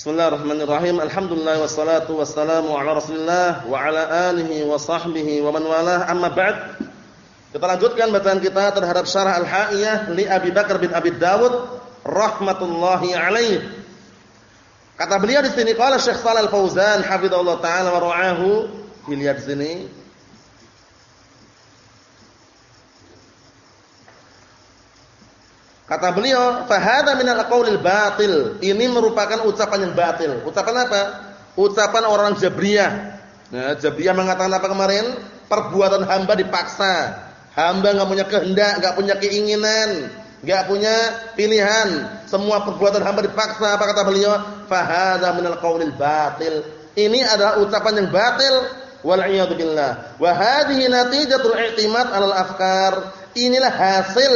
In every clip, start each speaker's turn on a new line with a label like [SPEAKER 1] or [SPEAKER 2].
[SPEAKER 1] Bismillahirrahmanirrahim. Alhamdulillah wassalatu wassalamu ala Rasulillah wa ala alihi wa sahbihi wa man walah. Amma ba'd. Kita lanjutkan bacaan kita terhadap syarah Al-Ha'iyah li Abi Bakar bin Abi Dawud rahmatullahi alaih. Kata beliau di sini qala Syekh Shalal Fauzan hafizallahu taala wa ra'ahu. Dilihat sini. Kata beliau, "Fahada minal qaulil batil." Ini merupakan ucapan yang batil. Ucapan apa? Ucapan orang Jabriyah. Nah, Jabriyah mengatakan apa kemarin? Perbuatan hamba dipaksa. Hamba enggak punya kehendak, enggak punya keinginan, enggak punya pilihan. Semua perbuatan hamba dipaksa. Apa kata beliau? "Fahada minal qaulil batil." Ini adalah ucapan yang batil. Wal iyad billah. Wa hadhihi natijatul i'timad 'alal afkar. Inilah hasil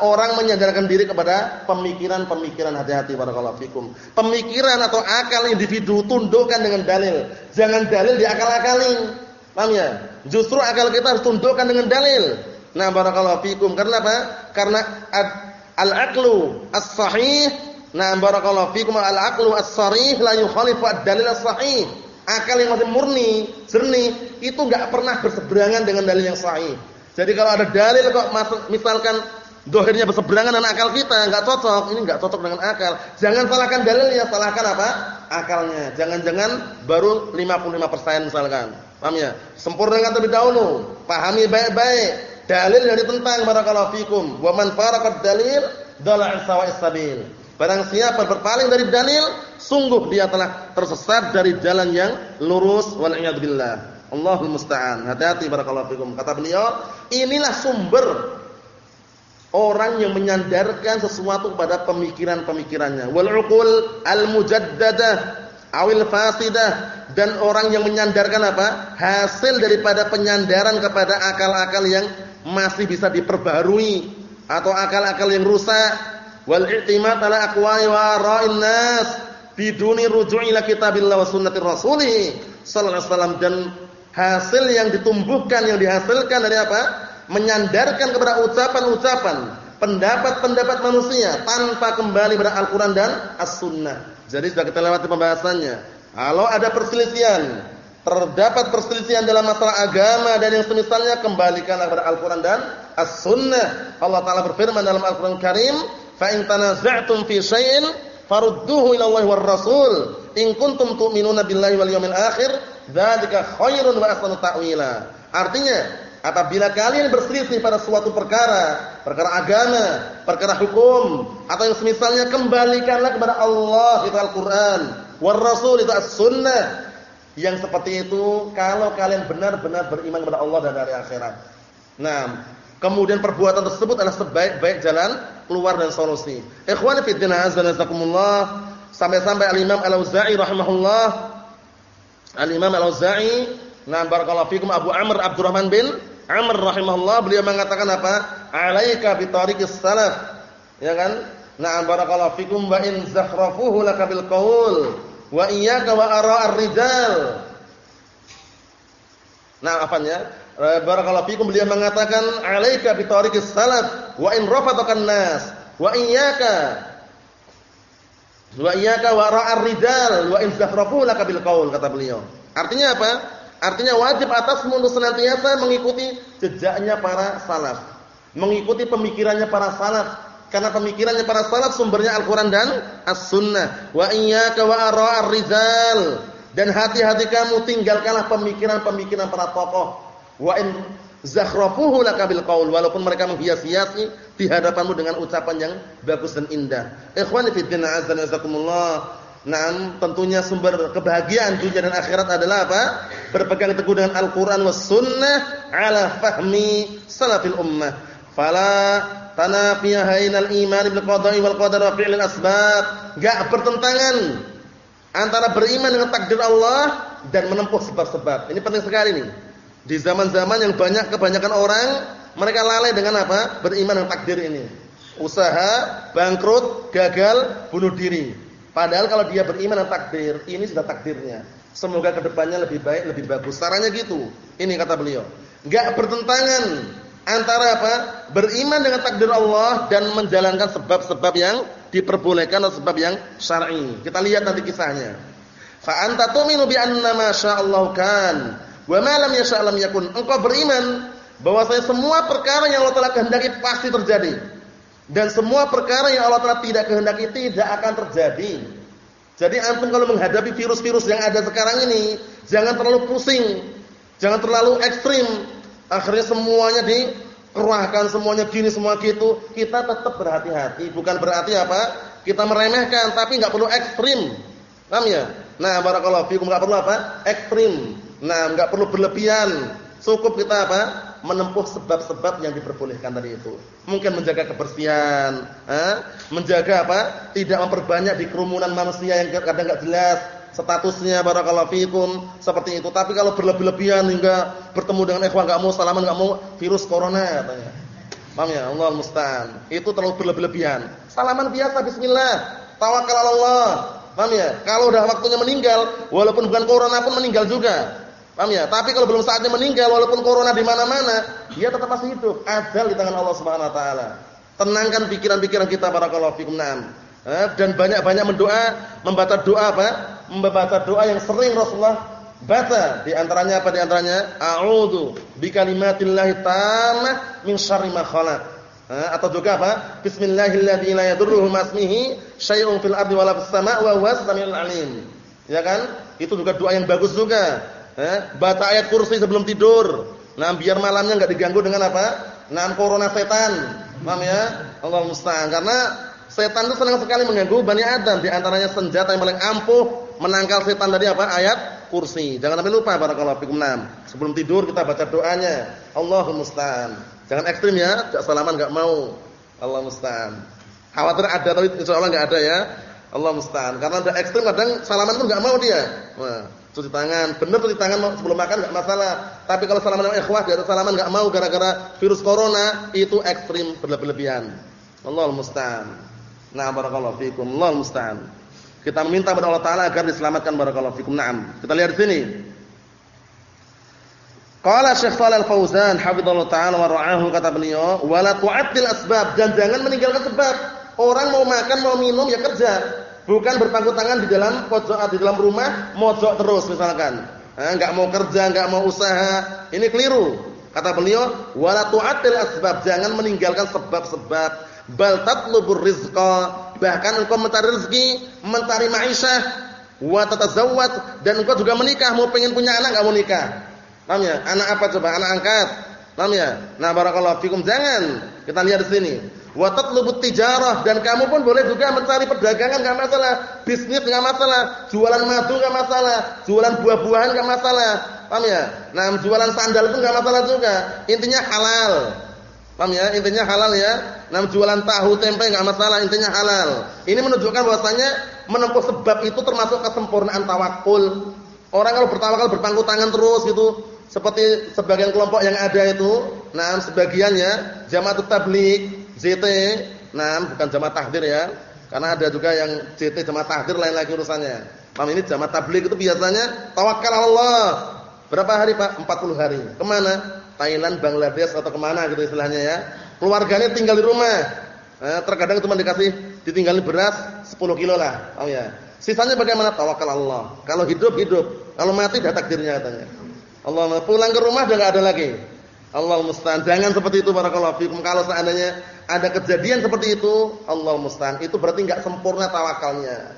[SPEAKER 1] orang menyadarkan diri kepada pemikiran-pemikiran hati-hati barakallahu fikum. Pemikiran atau akal individu tundukkan dengan dalil. Jangan dalil diakal-akalin. Paham ya? Justru akal kita harus tundukkan dengan dalil. Nah, barakallahu fikum. Karena apa? Karena al-aqlu as-sahih, nah barakallahu fikum al-aqlu as-sarih la yukhalifu ad-dalil as-sahih. Akal yang masih murni, jernih, itu enggak pernah berseberangan dengan dalil yang sahih. Jadi kalau ada dalil kok misalkan Dohirnya berseberangan dengan akal kita, enggak cocok. Ini enggak cocok dengan akal. Jangan salahkan dalilnya, salahkan apa? Akalnya. Jangan-jangan baru 55% misalkan. Paham ya? Sempurnakan terlebih dahulu. Pahami baik-baik. Dalil yang ditentang barakallahu fikum. Wa man faraqad dalil dala'a sawa'is sabil. Barang siapa berpaling dari dalil, sungguh dia telah tersesat dari jalan yang lurus wal iyad billah. Allahul musta'an. Hati-hati barakallahu fikum. Kata beliau, inilah sumber orang yang menyandarkan sesuatu pada pemikiran-pemikirannya. Wal uqul al mujaddadah awil fasidah dan orang yang menyandarkan apa? Hasil daripada penyandaran kepada akal-akal yang masih bisa diperbarui atau akal-akal yang rusak. Wal i'timad ala aqwali wa ra'in nas biduni ruju' ila kitabillah wa sunnatir rasulih sallallahu alaihi wasallam. Dan hasil yang ditumbuhkan yang dihasilkan dari apa menyandarkan kepada ucapan-ucapan, pendapat-pendapat manusia tanpa kembali kepada Al-Qur'an dan As-Sunnah. Jadi sudah kita lewati pembahasannya. Kalau ada perselisihan, terdapat perselisihan dalam masalah agama dan yang semisalnya kembalikan kepada Al-Qur'an dan As-Sunnah. Allah taala berfirman dalam Al-Qur'an Karim, "Fa in tanaza'tum fi syai'in farudduhu ila Allah war Rasul in kuntum tu'minuna billahi wal yawmil akhir, dzalika khairun wa ahsanu ta'wila." Artinya, Apabila kalian berselisih pada suatu perkara, perkara agama, perkara hukum, atau yang semisalnya kembalikanlah kepada Allah itu Al-Qur'an, war Rasul itu As-Sunnah. Yang seperti itu kalau kalian benar-benar beriman kepada Allah dan hari akhirat. Nah, kemudian perbuatan tersebut adalah sebaik-baik jalan keluar dan solusi. Ikhwani azza wa sampai-sampai Al-Imam Al-Auza'i rahimahullah Al-Imam Al-Auza'i Nah, barakallahu fikum Abu Amr Abdurrahman bin Amr rahimahullah beliau mengatakan apa? Alaika bi tariqis salaf. Ya kan? Nah, barakallahu fikum wa in zakhrafuhu laka bil qaul wa iyyaka wa ara'ar rijal. Nah, apanya? Eh, barakallahu fikum beliau mengatakan alaika bi tariqis salaf wa in nas wa iyyaka wa iyyaka wa ara'ar rijal wa in zakhrafuhu laka qaul kata beliau. Artinya apa? Artinya wajib atasmu untuk senantiasa mengikuti jejaknya para salaf. Mengikuti pemikirannya para salaf. Karena pemikirannya para salaf sumbernya Al-Quran dan As-Sunnah. Wa iyyaka wa ara'ar rizal. Dan hati-hati kamu tinggalkanlah pemikiran-pemikiran para tokoh. Wa in zakhrafuhu laka bil qaul walaupun mereka menghias-hiasi di hadapanmu dengan ucapan yang bagus dan indah. Ikhwani fi azza wa. Nah, tentunya sumber kebahagiaan dunia dan akhirat adalah apa? Berpegang teguh dengan Al-Qur'an was sunnah ala fahmi salafil ummah. Fala tanafiya hainal iman bil qada'i wal qadar wa fi'lil asbab. Enggak bertentangan antara beriman dengan takdir Allah dan menempuh sebab-sebab. Ini penting sekali nih. Di zaman-zaman yang banyak kebanyakan orang mereka lalai dengan apa? Beriman dengan takdir ini. Usaha bangkrut, gagal, bunuh diri Padahal kalau dia beriman dengan takdir, ini sudah takdirnya. Semoga ke depannya lebih baik, lebih bagus. Caranya gitu. Ini kata beliau. Enggak bertentangan antara apa? Beriman dengan takdir Allah dan menjalankan sebab-sebab yang diperbolehkan atau sebab yang syar'i. Kita lihat nanti kisahnya. Fa anta tu'minu bi anna ma sya'allahu kan wa ma lam yasha' lam yakun. Engkau beriman bahwasanya semua perkara yang Allah Taala kehendaki pasti terjadi. Dan semua perkara yang Allah Taala tidak kehendaki tidak akan terjadi. Jadi antum kalau menghadapi virus-virus yang ada sekarang ini, jangan terlalu pusing, jangan terlalu ekstrim, Akhirnya semuanya dikerahkan, semuanya gini, semua gitu. Kita tetap berhati-hati. Bukan berarti apa? Kita meremehkan, tapi nggak perlu ekstrim. Paham ya? Nah, barakallahu fikum nggak perlu apa? Ekstrim. Nah, nggak perlu berlebihan. Cukup kita apa? Menempuh sebab-sebab yang diperbolehkan tadi itu. Mungkin menjaga kebersihan, eh? menjaga apa? Tidak memperbanyak di kerumunan manusia yang kadang nggak jelas statusnya barakallahu fikum seperti itu. Tapi kalau berlebih-lebihan hingga bertemu dengan ikhwan enggak mau salaman enggak mau virus corona katanya. Paham ya? Allah musta'an. Itu terlalu berlebih-lebihan. Salaman biasa bismillah. Tawakal Allah. Paham ya? Kalau udah waktunya meninggal, walaupun bukan corona pun meninggal juga. Paham ya? Tapi kalau belum saatnya meninggal walaupun corona di mana-mana, dia tetap masih hidup. Ajal di tangan Allah Subhanahu wa taala. Tenangkan pikiran-pikiran kita barakallahu fikum. Naam. Eh, dan banyak-banyak mendoa, membaca doa apa? Membaca doa yang sering Rasulullah baca. Di antaranya apa di antaranya? A'udzu bikalimatillahi tammah min syarri ma khalaq. Eh, atau juga apa? Bismillahilladzi la masmihi syai'un fil ardi wala fis sama' wa huwas samiul alim. Ya kan? Itu juga doa yang bagus juga. Eh, baca ayat kursi sebelum tidur. Nah, biar malamnya enggak diganggu dengan apa? Nah, corona setan. Paham ya? Allah musta'an. Karena Setan itu senang sekali mengganggu Bani Adam. Di antaranya senjata yang paling ampuh menangkal setan tadi apa? Ayat kursi. Jangan sampai lupa barakallahu fikum. Nam. Sebelum tidur kita baca doanya. Allahumma musta'an. Jangan ekstrim ya, tidak salaman enggak mau. Allah musta'an. Khawatir ada tapi insyaallah enggak ada ya. Allah musta'an. Karena ada ekstrim kadang salaman pun enggak mau dia. Wah, cuci tangan. Benar cuci tangan sebelum makan enggak masalah. Tapi kalau salaman sama ikhwah dia salaman enggak mau gara-gara virus corona, itu ekstrim berlebihan. Allah musta'an. Nah, barakallahu fikum. Allah musta'an. Kita meminta kepada Allah Taala agar diselamatkan barakallahu fikum. Naam. Kita lihat sini. Qala Syekh Shalal Fauzan hafizallahu taala wa ra'ahu kata beliau, "Wala tu'attil asbab" dan jangan meninggalkan sebab. Orang mau makan, mau minum ya kerja. Bukan berpangku tangan di dalam pojok di dalam rumah, mojok terus misalkan. Eh, enggak mau kerja, enggak mau usaha. Ini keliru. Kata beliau, "Wala tu'attil asbab", jangan meninggalkan sebab-sebab. Bal tatlubur rizqa. Bahkan engkau mencari rezeki mencari ma'isyah wa tatazawwad. Dan engkau juga menikah. Mau pengen punya anak enggak mau nikah. Paham ya? Anak apa coba? Anak angkat. Paham ya? Nah barakallahu fikum. Jangan. Kita lihat di sini wa tatlubut tijarah. Dan kamu pun boleh juga mencari perdagangan enggak masalah. Bisnis enggak masalah. Jualan madu enggak masalah. Jualan buah-buahan enggak masalah. Paham ya? Nah jualan sandal itu enggak masalah juga. Intinya halal. Paham ya? Intinya halal ya. Nam jualan tahu tempe enggak masalah, intinya halal. Ini menunjukkan bahwasanya menempuh sebab itu termasuk kesempurnaan tawakul. Orang kalau bertawakal berpangku tangan terus gitu, seperti sebagian kelompok yang ada itu, nah sebagiannya jamaah tabligh, ZT, nah bukan jamaah tahdir ya. Karena ada juga yang ZT jamaah tahdir lain lagi urusannya. Paham ini jamaah tabligh itu biasanya tawakal Allah. Berapa hari Pak? 40 hari. Ke mana? Thailand, Bangladesh atau ke mana gitu istilahnya ya. Keluarganya tinggal di rumah. Eh, terkadang cuma dikasih ditinggalin beras 10 kilo lah. Oh ya. Sisanya bagaimana? Tawakal Allah. Kalau hidup hidup, kalau mati dah takdirnya katanya. Allah pulang ke rumah udah enggak ada lagi. Allah musta'an. Jangan seperti itu barakallahu fikum. Kalau seandainya ada kejadian seperti itu, Allah musta'an. Itu berarti enggak sempurna tawakalnya.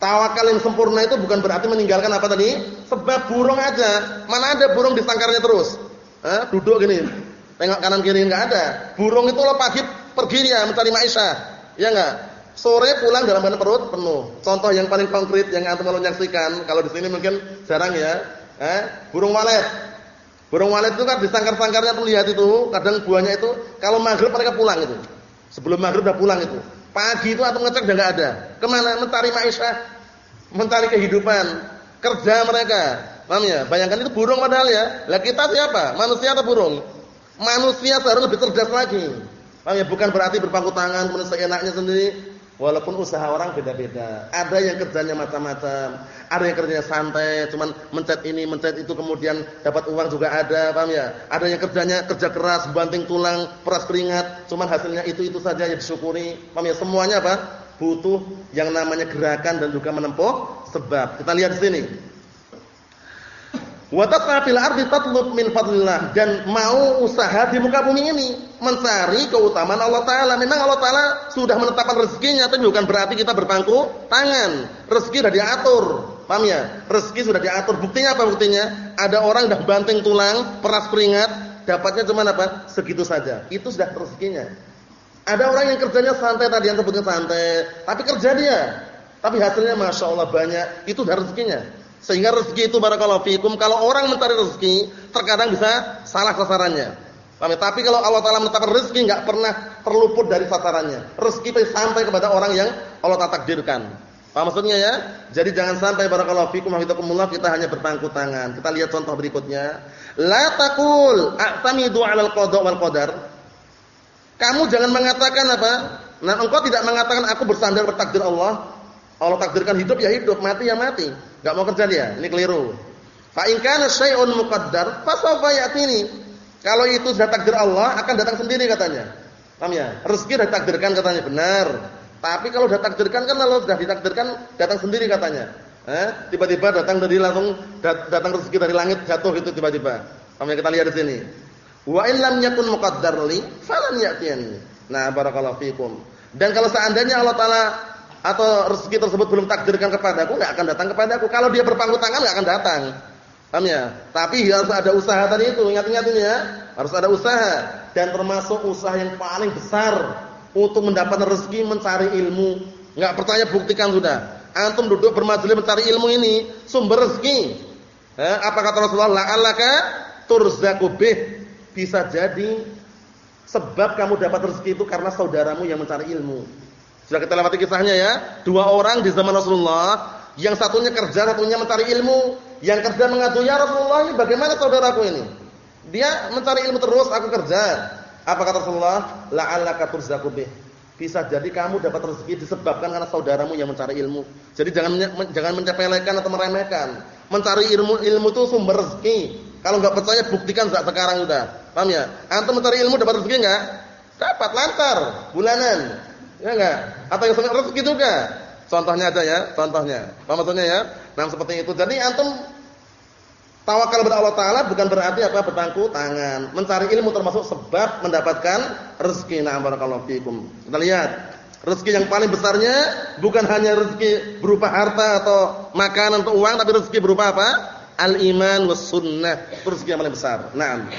[SPEAKER 1] Tawakal yang sempurna itu bukan berarti meninggalkan apa tadi? Sebab burung aja. Mana ada burung di sangkarnya terus? Eh, duduk gini. Tengok kanan kiri enggak ada. Burung itu lo pagi pergi dia mencari maisha. Ya enggak? Sore pulang dalam keadaan perut penuh. Contoh yang paling konkret yang antum kalau nyaksikan, kalau di sini mungkin jarang ya. Eh, burung walet. Burung walet itu kan di sangkar-sangkarnya tuh lihat itu, kadang buahnya itu kalau maghrib mereka pulang itu. Sebelum maghrib udah pulang itu. Pagi itu atau ngecek udah enggak ada. Ke mana? Mencari maisha, mencari kehidupan, kerja mereka. Paham ya? Bayangkan itu burung padahal ya. Lah kita siapa? Manusia atau burung? Manusia seharusnya lebih cerdas lagi. Paham ya? Bukan berarti berpangku tangan kemudian seenaknya sendiri. Walaupun usaha orang beda-beda. Ada yang kerjanya macam-macam, ada yang kerjanya santai, cuman mencet ini, mencet itu kemudian dapat uang juga ada, paham ya? Ada yang kerjanya kerja keras, banting tulang, peras keringat, cuman hasilnya itu-itu saja yang disyukuri. Paham ya? Semuanya apa? Butuh yang namanya gerakan dan juga menempuh sebab. Kita lihat di sini. Wa tas'afil ardi tatlub min fadlillah dan mau usaha di muka bumi ini mencari keutamaan Allah taala. Memang Allah taala sudah menetapkan rezekinya tapi bukan berarti kita berpangku tangan. Rezeki sudah diatur. Paham ya? Rezeki sudah diatur. Buktinya apa buktinya? Ada orang dah banting tulang, peras keringat, dapatnya cuma apa? Segitu saja. Itu sudah rezekinya. Ada orang yang kerjanya santai tadi yang sebutnya santai, tapi kerja dia. Tapi hasilnya Masya Allah banyak, itu sudah rezekinya. Sehingga rezeki itu barakallahu fikum kalau orang mencari rezeki terkadang bisa salah sasarannya. Paham? Ya? Tapi kalau Allah taala menetapkan rezeki enggak pernah terluput dari sasarannya. Rezeki pasti sampai kepada orang yang Allah takdirkan. Paham maksudnya ya? Jadi jangan sampai barakallahu fikum hafizakumullah kita hanya berpangku tangan. Kita lihat contoh berikutnya. La taqul a'tamidu 'alal qada wal qadar. Kamu jangan mengatakan apa? Nah, engkau tidak mengatakan aku bersandar pada takdir Allah. Allah takdirkan hidup ya hidup, mati ya mati. Enggak mau kerja dia. Ini keliru. Fa in kana syai'un muqaddar fa sawfa ya'tini. Kalau itu sudah takdir Allah akan datang sendiri katanya. Paham ya? Rezeki sudah takdirkan katanya benar. Tapi kalau sudah takdirkan kan kalau sudah ditakdirkan datang sendiri katanya. Eh, tiba-tiba datang dari langsung datang rezeki dari langit jatuh itu tiba-tiba. Paham ya kita lihat di sini. Wa in lam yakun muqaddar li falan ya'tini. Nah, barakallahu fikum. Dan kalau seandainya Allah taala atau rezeki tersebut belum takdirkan kepadaku, enggak akan datang kepadaku. Kalau dia berpangku tangan enggak akan datang. Paham ya? Tapi harus ada usaha tadi itu, ingat-ingat ini ya. Harus ada usaha dan termasuk usaha yang paling besar untuk mendapatkan rezeki mencari ilmu. Enggak percaya buktikan sudah. Antum duduk bermajelis mencari ilmu ini sumber rezeki. Eh, apa kata Rasulullah? La'allaka turzaqu bih. Bisa jadi sebab kamu dapat rezeki itu karena saudaramu yang mencari ilmu. Sudah kita lewati kisahnya ya. Dua orang di zaman Rasulullah, yang satunya kerja, satunya mencari ilmu. Yang kerja mengadu, "Ya Rasulullah, ini bagaimana saudaraku ini?" Dia mencari ilmu terus, aku kerja. Apa kata Rasulullah? La'allaka turzaqu bih. Bisa jadi kamu dapat rezeki disebabkan karena saudaramu yang mencari ilmu. Jadi jangan jangan mencapelekan atau meremehkan. Mencari ilmu ilmu itu sumber rezeki. Kalau enggak percaya buktikan saat sekarang sudah. Paham ya? Antum mencari ilmu dapat rezeki enggak? Dapat lancar bulanan. Ya enggak? Atau yang sangat rezeki juga. Contohnya aja ya, contohnya. Apa maksudnya ya? Nah, seperti itu. Jadi antum tawakal kepada Allah taala bukan berarti apa berpangku tangan. Mencari ilmu termasuk sebab mendapatkan rezeki. Nah, barakallahu fikum. Kita lihat. Rezeki yang paling besarnya bukan hanya rezeki berupa harta atau makanan atau uang, tapi rezeki berupa apa? Al-iman was sunnah. Rezeki yang paling besar. Naam.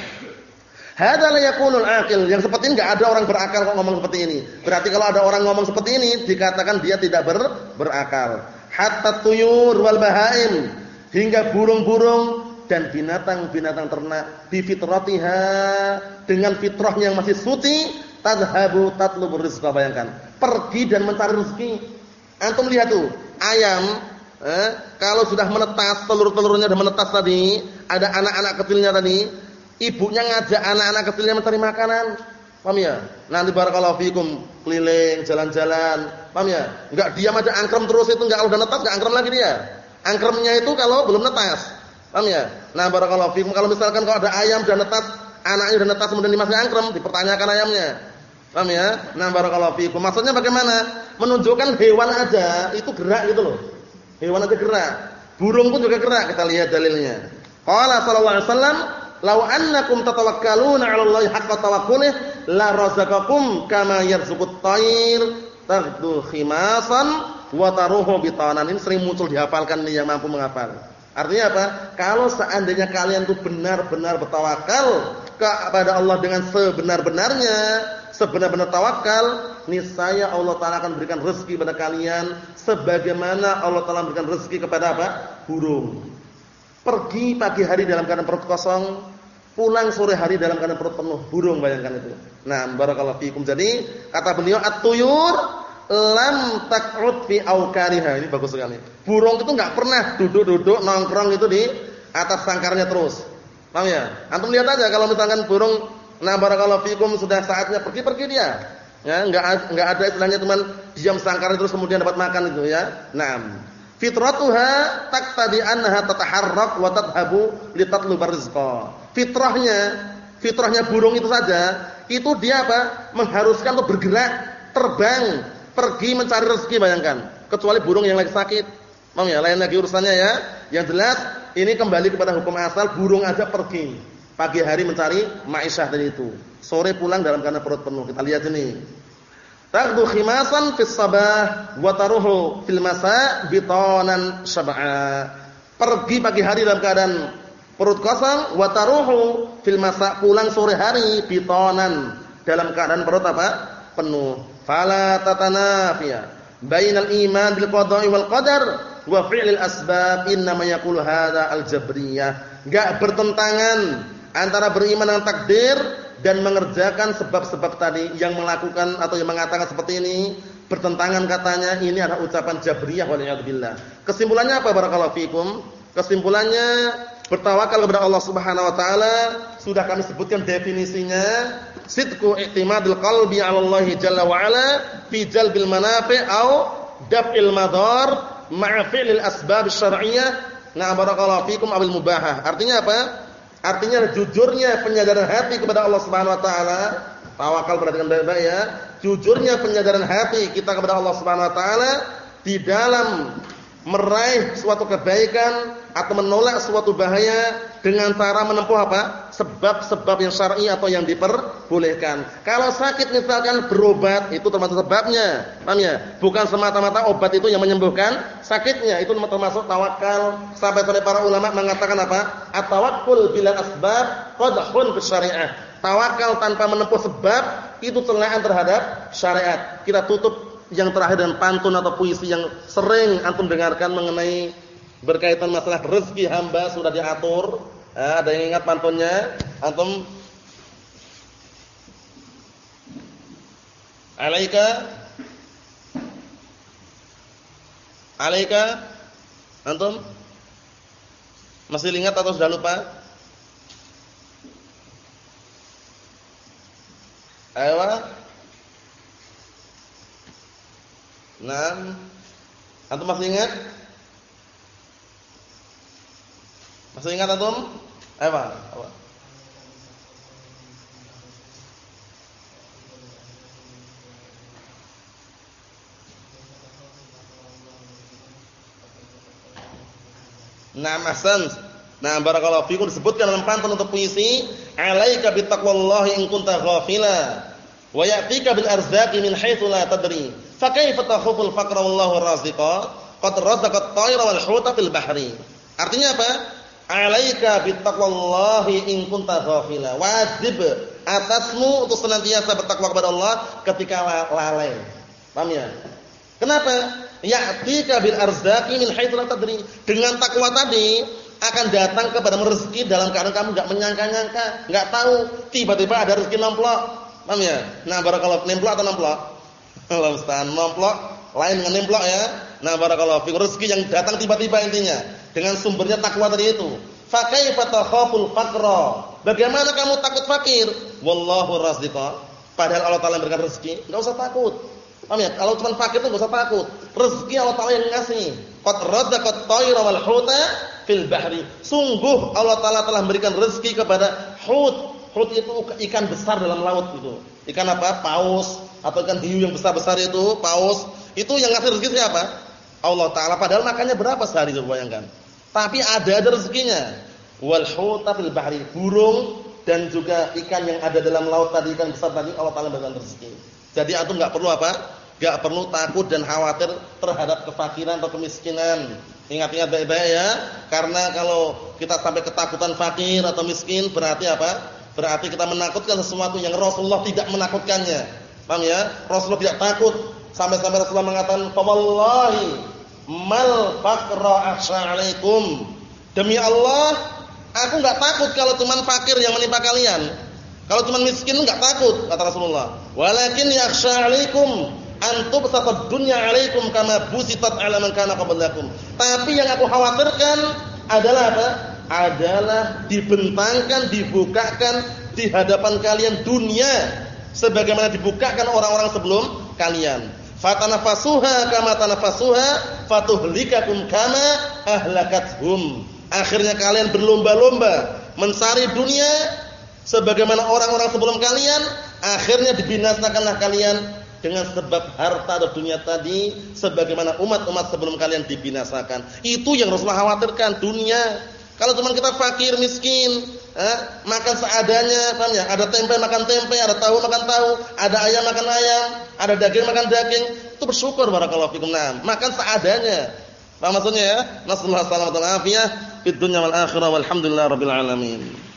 [SPEAKER 1] Hadza la yakunul aqil. Yang seperti ini enggak ada orang berakal kok ngomong seperti ini. Berarti kalau ada orang ngomong seperti ini dikatakan dia tidak ber, berakal. Hatta tuyur wal bahaim hingga burung-burung dan binatang-binatang ternak bi fitratiha dengan fitrahnya yang masih suci tadhhabu tatlubur rizqa bayangkan. Pergi dan mencari rezeki. Antum lihat tuh, ayam eh, kalau sudah menetas telur-telurnya sudah menetas tadi, ada anak-anak kecilnya tadi, ibunya ngajak anak-anak kecilnya mencari makanan. Paham ya? Nanti barakallahu fikum keliling jalan-jalan. Paham ya? Enggak diam aja angkrem terus itu enggak kalau udah netas enggak angkrem lagi dia. Angkremnya itu kalau belum netas. Paham ya? Nah, barakallahu fikum kalau misalkan kalau ada ayam udah netas, anaknya udah netas kemudian masih angkrem, dipertanyakan ayamnya. Paham ya? Nah, barakallahu fikum. Maksudnya bagaimana? Menunjukkan hewan aja itu gerak gitu loh. Hewan aja gerak. Burung pun juga gerak, kita lihat dalilnya. Qala sallallahu alaihi wasallam Lau annakum tatawakkaluna 'ala Allahi haqqa tawakkulih la razaqakum kama yarzuqut tayr taghdu khimasan wa taruhu bitanan. Ini sering muncul dihafalkan nih yang mampu menghafal. Artinya apa? Kalau seandainya kalian tuh benar-benar bertawakal kepada Allah dengan sebenar-benarnya, sebenar-benar tawakal, niscaya Allah taala akan berikan rezeki pada kalian sebagaimana Allah taala berikan rezeki kepada apa? burung. Pergi pagi hari dalam keadaan perut kosong, pulang sore hari dalam keadaan perut penuh burung bayangkan itu. Nah, barakallahu fikum. Jadi kata beliau at-tuyur lam taq'ud fi awkariha. Ini bagus sekali. Burung itu enggak pernah duduk-duduk nongkrong itu di atas sangkarnya terus. Paham ya? Antum lihat aja kalau misalkan burung nah barakallahu fikum sudah saatnya pergi-pergi dia. Ya, enggak enggak ada istilahnya teman diam sangkar terus kemudian dapat makan itu ya. Naam. Fitratuha taqtadi annaha tataharrak wa tadhabu litatlu rizqa. Fitrahnya, fitrahnya burung itu saja, itu dia apa? Mengharuskan untuk bergerak, terbang, pergi mencari rezeki bayangkan. Kecuali burung yang lagi sakit. Paham ya? Lain lagi urusannya ya. Yang jelas ini kembali kepada hukum asal burung aja pergi. Pagi hari mencari ma'isyah tadi itu. Sore pulang dalam keadaan perut penuh. Kita lihat ini. Taghdu khimasan fis sabah wa taruhu fil masa bitanan sab'a. Pergi pagi hari dalam keadaan perut kosong wa taruhu fil masa pulang sore hari bitanan dalam keadaan perut apa? penuh. Fala tatanafiya bainal iman bil qada'i wal qadar wa fi'lil asbab innama yaqulu hadza al jabriyah. Enggak bertentangan antara beriman dengan takdir dan mengerjakan sebab-sebab tadi yang melakukan atau yang mengatakan seperti ini bertentangan katanya ini adalah ucapan jabriyah waliyadzubillah. Kesimpulannya apa barakallahu fikum? Kesimpulannya bertawakal kepada Allah Subhanahu wa taala sudah kami sebutkan definisinya sidqu i'timadul qalbi 'ala Allah jalla wa 'ala fi jalbil manafi' au daf'il madar ma'a fi'lil asbab syar'iyyah. Nah barakallahu fikum abil mubahah. Artinya apa? Artinya jujurnya penyadaran hati kepada Allah Subhanahu wa taala, tawakal perhatikan baik-baik ya. Jujurnya penyadaran hati kita kepada Allah Subhanahu wa taala di dalam meraih suatu kebaikan atau menolak suatu bahaya dengan cara menempuh apa? Sebab-sebab yang syar'i atau yang diperbolehkan. Kalau sakit misalkan berobat itu termasuk sebabnya. Paham ya? Bukan semata-mata obat itu yang menyembuhkan sakitnya. Itu termasuk tawakal. Sampai-sampai para ulama mengatakan apa? At-tawakkul bila asbab qadhun fi syariah. Tawakal tanpa menempuh sebab itu celaan terhadap syariat. Kita tutup yang terakhir dan pantun atau puisi yang sering antum dengarkan mengenai berkaitan masalah rezeki hamba sudah diatur. Eh, ada yang ingat pantunnya? Antum Alaika Alaika Antum Masih ingat atau sudah lupa? Ayo Nah, antum masih ingat? Masih ingat antum? Ayo, Pak. Apa? Nah, ahsan. Nah, barakallahu fikum disebutkan dalam pantun untuk puisi, "Alaika bittaqwallahi in kunta ghafila wa ya'tika bil arzaqi min haitsu la tadri." Fa kaifa takhuful faqra wallahu raziqa? Qad razaqat tayra wal huta fil bahri. Artinya apa? Alaika bittaqwallahi in kunta ghafila. Wajib atasmu untuk senantiasa bertakwa kepada Allah ketika lalai. Paham ya? Kenapa? Ya'tika bil arzaqi min haitsu la tadri. Dengan takwa tadi akan datang kepada rezeki dalam keadaan kamu enggak menyangka-nyangka, enggak tahu, tiba-tiba ada rezeki nemplok. Paham ya? Nah, barakallahu nemplok atau nemplok? Allah musta'an. Nomplok lain dengan nemplok ya. Nah, barakallahu fiik. Rezeki yang datang tiba-tiba intinya dengan sumbernya takwa tadi itu. Fa kaifa takhaful? Bagaimana kamu takut fakir? Wallahu raziqa. Padahal Allah Taala memberikan rezeki, enggak usah takut. Paham ya? Kalau cuma fakir itu enggak usah takut. Rezeki Allah Taala yang ngasih. Qad radzaqat tayra wal huta fil bahri. Sungguh Allah Taala telah memberikan rezeki kepada hut. Hut itu ikan besar dalam laut itu. Ikan apa? Paus atau ikan hiu yang besar-besar itu, paus. Itu yang ngasih rezeki siapa? Allah taala. Padahal makannya berapa sehari coba bayangkan. Tapi ada ada rezekinya. Wal huta fil bahri. Burung dan juga ikan yang ada dalam laut tadi ikan besar tadi Allah taala berikan rezeki. Jadi antum enggak perlu apa? Enggak perlu takut dan khawatir terhadap kefakiran atau kemiskinan. Ingat-ingat baik-baik ya, karena kalau kita sampai ketakutan fakir atau miskin berarti apa? Berarti kita menakutkan sesuatu yang Rasulullah tidak menakutkannya. Paham ya? Rasulullah tidak takut sampai-sampai Rasulullah mengatakan, "Fawallahi mal faqra akhsha 'alaikum." Demi Allah, aku enggak takut kalau cuma fakir yang menimpa kalian. Kalau cuma miskin enggak takut, kata Rasulullah. Walakin yakhsha 'alaikum an tubsatad dunya 'alaikum kama busitat 'ala man kana qablakum. Tapi yang aku khawatirkan adalah apa? adalah dibentangkan, dibukakan di hadapan kalian dunia sebagaimana dibukakan orang-orang sebelum kalian. Fatanafasuha kama tanafasuha fatuhlikakum kama ahlakathum. Akhirnya kalian berlomba-lomba mencari dunia sebagaimana orang-orang sebelum kalian, akhirnya dibinasakanlah kalian dengan sebab harta atau dunia tadi sebagaimana umat-umat sebelum kalian dibinasakan. Itu yang Rasulullah khawatirkan dunia. Kalau cuma kita fakir miskin, eh, makan seadanya, paham ya? Ada tempe makan tempe, ada tahu makan tahu, ada ayam makan ayam, ada daging makan daging, itu bersyukur barakallahu fikum. Nah, makan seadanya. Paham maksudnya ya? Nasallahu alaihi wasallam fid dunya wal akhirah walhamdulillah rabbil alamin.